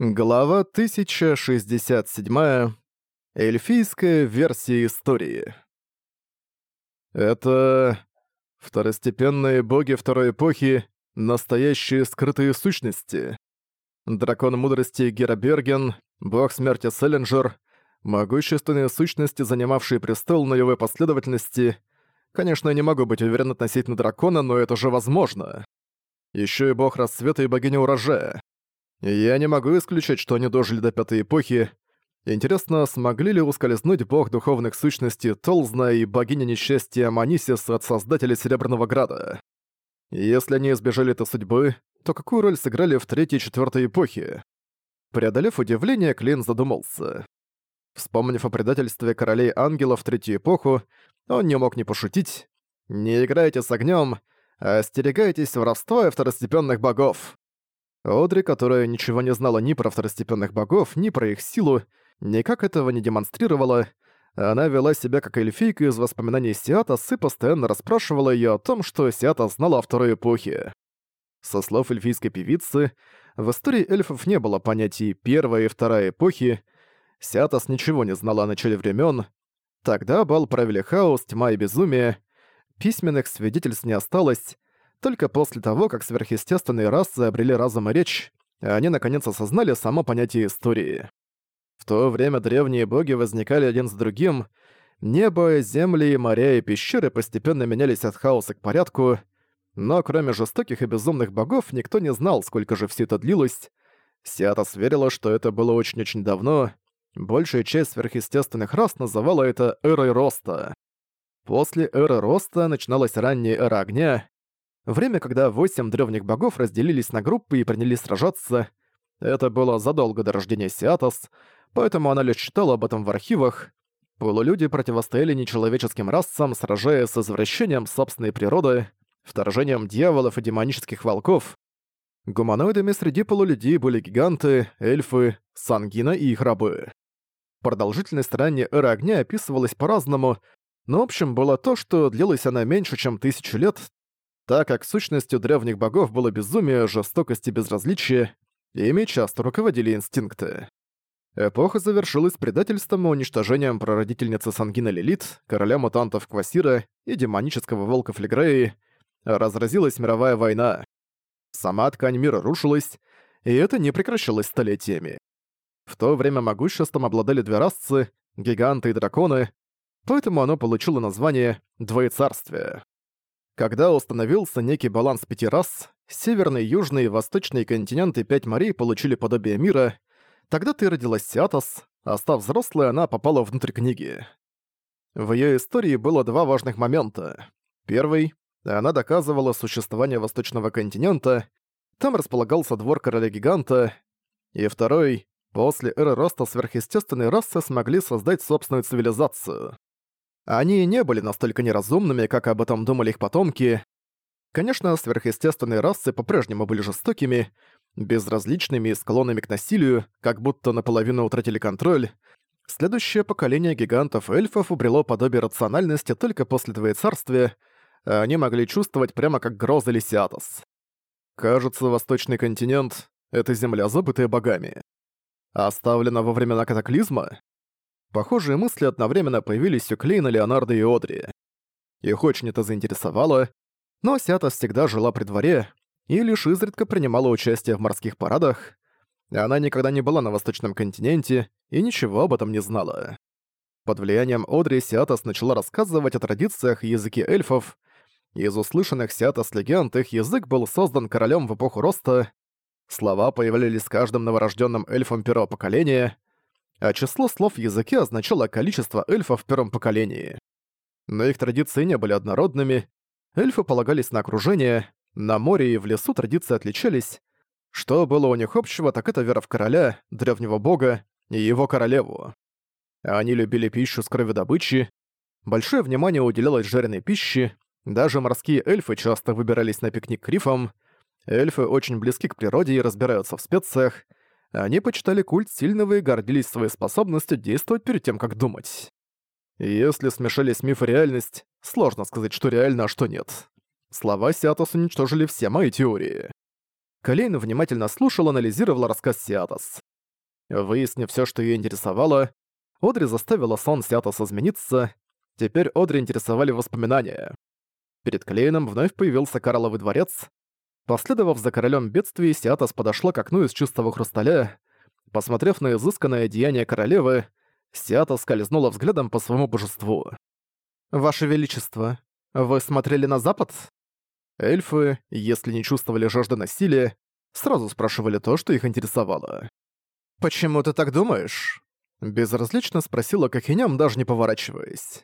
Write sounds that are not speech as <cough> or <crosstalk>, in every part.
Глава 1067. Эльфийская версия истории. Это второстепенные боги второй эпохи, настоящие скрытые сущности. Дракон мудрости Гераберген, бог смерти Селлинджер, могущественные сущности, занимавшие престол на последовательности. Конечно, я не могу быть уверен относительно дракона, но это же возможно. Еще и бог рассвета и богиня урожая. Я не могу исключить, что они дожили до пятой эпохи. Интересно, смогли ли ускользнуть бог духовных сущностей Толзна и богиня несчастья Манисис от создателей Серебряного Града? Если они избежали этой судьбы, то какую роль сыграли в третьей и четвёртой эпохе? Преодолев удивление, Клин задумался. Вспомнив о предательстве королей ангелов в третью эпоху, он не мог не пошутить. «Не играйте с огнем, а остерегайтесь воровства и второстепенных богов!» Одри, которая ничего не знала ни про второстепенных богов, ни про их силу, никак этого не демонстрировала, она вела себя как эльфийка из воспоминаний Сиатас и постоянно расспрашивала ее о том, что Сиата знала о второй эпохе. Со слов эльфийской певицы, в истории эльфов не было понятий первой и второй эпохи», Сиатас ничего не знала о начале времен. Тогда бал правили хаос, тьма и безумие. Письменных свидетельств не осталось, только после того, как сверхъестественные расы обрели разум и речь, они наконец осознали само понятие истории. В то время древние боги возникали один с другим, небо, земли, моря и пещеры постепенно менялись от хаоса к порядку, но кроме жестоких и безумных богов никто не знал, сколько же все это длилось. Сиата сверила, что это было очень-очень давно, большая часть сверхъестественных рас называла это «эрой роста». После эры роста начиналась ранняя эра огня, Время, когда восемь древних богов разделились на группы и принялись сражаться, это было задолго до рождения Сиатос, поэтому она лишь читала об этом в архивах. Полулюди противостояли нечеловеческим расам, сражаясь с извращением собственной природы, вторжением дьяволов и демонических волков. Гуманоидами среди полулюдей были гиганты, эльфы, сангина и их рабы. Продолжительность ранней эры огня описывалась по-разному, но общим было то, что длилась она меньше, чем тысячу лет, так как сущностью древних богов было безумие, жестокость и безразличие, ими часто руководили инстинкты. Эпоха завершилась предательством и уничтожением прародительницы Сангина Лилит, короля мутантов Квасира и демонического волка Флегреи, разразилась мировая война. Сама ткань мира рушилась, и это не прекращалось столетиями. В то время могуществом обладали две расцы — гиганты и драконы, поэтому оно получило название «Двоецарствие». Когда установился некий баланс пяти раз, северные, южные и восточные континенты пять морей получили подобие мира, тогда ты родилась Сиатос, а став взрослой, она попала внутрь книги. В ее истории было два важных момента. Первый — она доказывала существование восточного континента, там располагался двор короля-гиганта, и второй — после эры роста сверхъестественные расы смогли создать собственную цивилизацию. Они не были настолько неразумными, как об этом думали их потомки. Конечно, сверхъестественные расы по-прежнему были жестокими, безразличными и склонными к насилию, как будто наполовину утратили контроль. Следующее поколение гигантов-эльфов убрело подобие рациональности только после двоецарствия, царствия. они могли чувствовать прямо как грозы Лисиатос. Кажется, восточный континент — это земля, забытая богами. Оставлена во времена катаклизма? Похожие мысли одновременно появились у Клейна, Леонардо и Одри. Их очень это заинтересовало, но Сята всегда жила при дворе и лишь изредка принимала участие в морских парадах. Она никогда не была на восточном континенте и ничего об этом не знала. Под влиянием Одри Сиатас начала рассказывать о традициях и языке эльфов. Из услышанных Сиатас легенд их язык был создан королем в эпоху роста. Слова появлялись с каждым новорожденным эльфом первого поколения — а число слов в языке означало количество эльфов в первом поколении. Но их традиции не были однородными, эльфы полагались на окружение, на море и в лесу традиции отличались. Что было у них общего, так это вера в короля, древнего бога и его королеву. Они любили пищу с крови добычи, большое внимание уделялось жареной пище, даже морские эльфы часто выбирались на пикник к рифам, эльфы очень близки к природе и разбираются в специях, они почитали культ сильного и гордились своей способностью действовать перед тем, как думать. Если смешались миф и реальность, сложно сказать, что реально, а что нет. Слова Сиатос уничтожили все мои теории. Колейн внимательно слушал, анализировал рассказ Сиатос. Выяснив все, что ее интересовало, Одри заставила сон Сиатос измениться. Теперь Одри интересовали воспоминания. Перед Клейном вновь появился Карловый дворец, Последовав за королем бедствий, Сиатас подошла к окну из чистого хрусталя. Посмотрев на изысканное деяние королевы, Сиата скользнула взглядом по своему божеству. «Ваше Величество, вы смотрели на запад?» Эльфы, если не чувствовали жажды насилия, сразу спрашивали то, что их интересовало. «Почему ты так думаешь?» Безразлично спросила Кахиням, даже не поворачиваясь.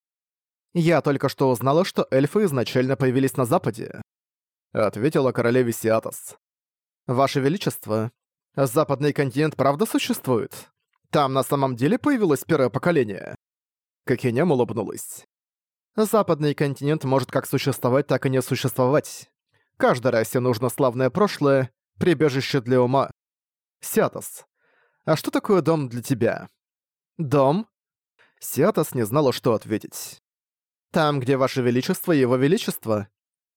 «Я только что узнала, что эльфы изначально появились на западе ответила королеве Сиатос. «Ваше Величество, западный континент правда существует? Там на самом деле появилось первое поколение?» Кокенем улыбнулась. «Западный континент может как существовать, так и не существовать. Каждой расе нужно славное прошлое, прибежище для ума. Сиатос, а что такое дом для тебя?» «Дом?» Сиатос не знала, что ответить. «Там, где Ваше Величество и Его Величество.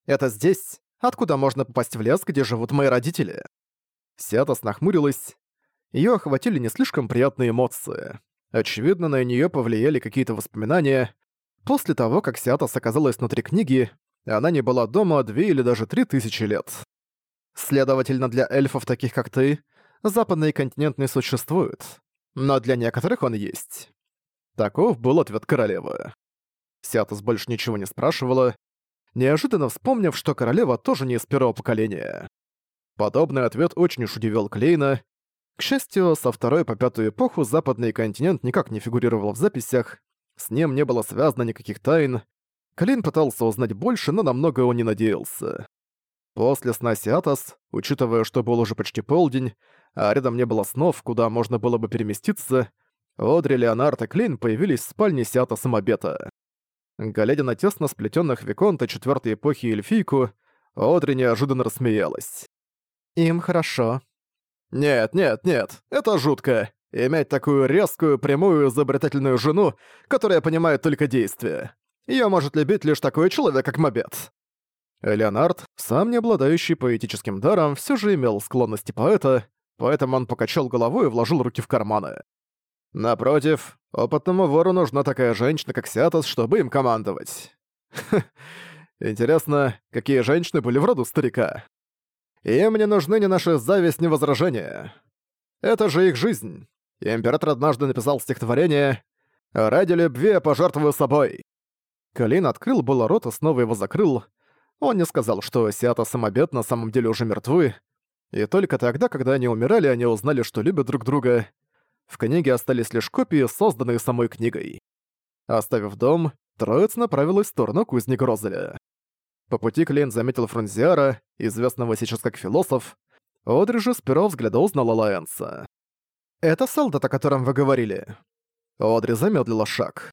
Это здесь откуда можно попасть в лес, где живут мои родители. Сиатос нахмурилась. Её охватили не слишком приятные эмоции. Очевидно, на неё повлияли какие-то воспоминания. После того, как Сиатос оказалась внутри книги, она не была дома две или даже три тысячи лет. Следовательно, для эльфов, таких как ты, западный континент не существует. Но для некоторых он есть. Таков был ответ королевы. Сиатос больше ничего не спрашивала, неожиданно вспомнив, что королева тоже не из первого поколения. Подобный ответ очень уж удивил Клейна. К счастью, со второй по пятую эпоху западный континент никак не фигурировал в записях, с ним не было связано никаких тайн. Клейн пытался узнать больше, но на многое он не надеялся. После сна Сиатос, учитывая, что был уже почти полдень, а рядом не было снов, куда можно было бы переместиться, Одри, Леонард и Клейн появились в спальне Сиата Мобета. Глядя на тесно сплетенных Виконта четвертой эпохи эльфийку, Одри неожиданно рассмеялась. «Им хорошо». «Нет, нет, нет, это жутко. Иметь такую резкую, прямую, изобретательную жену, которая понимает только действия. Её может любить лишь такой человек, как Мобет». Леонард, сам не обладающий поэтическим даром, все же имел склонности поэта, поэтому он покачал головой и вложил руки в карманы. Напротив, опытному вору нужна такая женщина, как Сиатос, чтобы им командовать. <laughs> Интересно, какие женщины были в роду старика? Им не нужны ни наши зависть, ни возражения. Это же их жизнь. И император однажды написал стихотворение «Ради любви я пожертвую собой». Калин открыл было рот и снова его закрыл. Он не сказал, что Сиатос и Мобет на самом деле уже мертвы. И только тогда, когда они умирали, они узнали, что любят друг друга, в книге остались лишь копии, созданные самой книгой. Оставив дом, троица направилась в сторону кузни Грозеля. По пути Клейн заметил Фрунзиара, известного сейчас как философ. Одри же с первого взгляда узнала Лаэнса. «Это солдат, о котором вы говорили?» Одри замедлила шаг.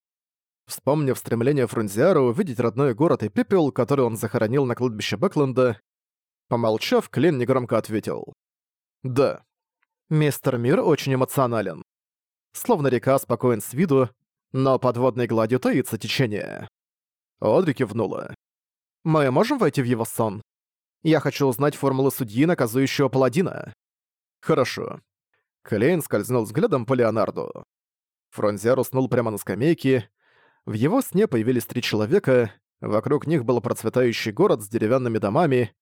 Вспомнив стремление Фрунзиара увидеть родной город и пепел, который он захоронил на кладбище Бэкленда, помолчав, Клин негромко ответил. «Да, Мистер Мир очень эмоционален. Словно река спокоен с виду, но подводной гладью таится течение. Одри кивнула. «Мы можем войти в его сон? Я хочу узнать формулы судьи, наказующего паладина». «Хорошо». Клейн скользнул взглядом по Леонарду. Фронзиар уснул прямо на скамейке. В его сне появились три человека, вокруг них был процветающий город с деревянными домами.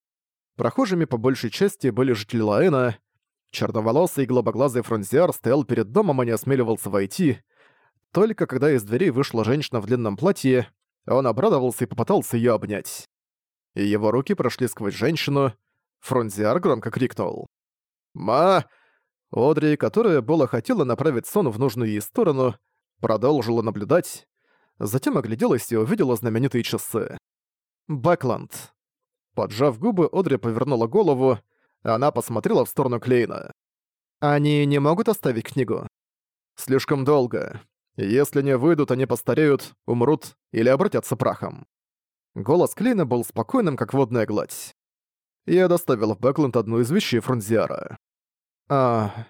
Прохожими по большей части были жители Лаэна, Черноволосый и голубоглазый фронтиар стоял перед домом и не осмеливался войти. Только когда из дверей вышла женщина в длинном платье, он обрадовался и попытался ее обнять. И его руки прошли сквозь женщину. Фронтиар громко крикнул. «Ма!» Одри, которая была хотела направить сон в нужную ей сторону, продолжила наблюдать, затем огляделась и увидела знаменитые часы. Бакланд. Поджав губы, Одри повернула голову, она посмотрела в сторону Клейна. «Они не могут оставить книгу?» «Слишком долго. Если не выйдут, они постареют, умрут или обратятся прахом». Голос Клейна был спокойным, как водная гладь. Я доставил в Бэкленд одну из вещей Фрунзиара. А...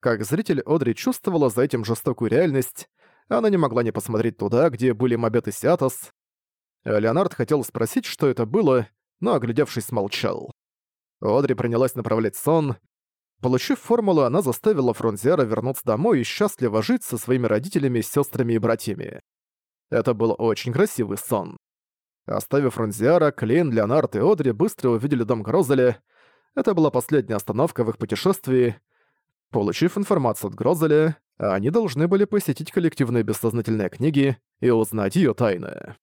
Как зритель, Одри чувствовала за этим жестокую реальность. Она не могла не посмотреть туда, где были Мобет и Сиатос. Леонард хотел спросить, что это было, но, оглядевшись, молчал. Одри принялась направлять сон. Получив формулу, она заставила Фронзиара вернуться домой и счастливо жить со своими родителями, сестрами и братьями. Это был очень красивый сон. Оставив Фронзиара, Клин, Леонард и Одри быстро увидели дом Грозеля. Это была последняя остановка в их путешествии. Получив информацию от Грозеля, они должны были посетить коллективные бессознательные книги и узнать ее тайны.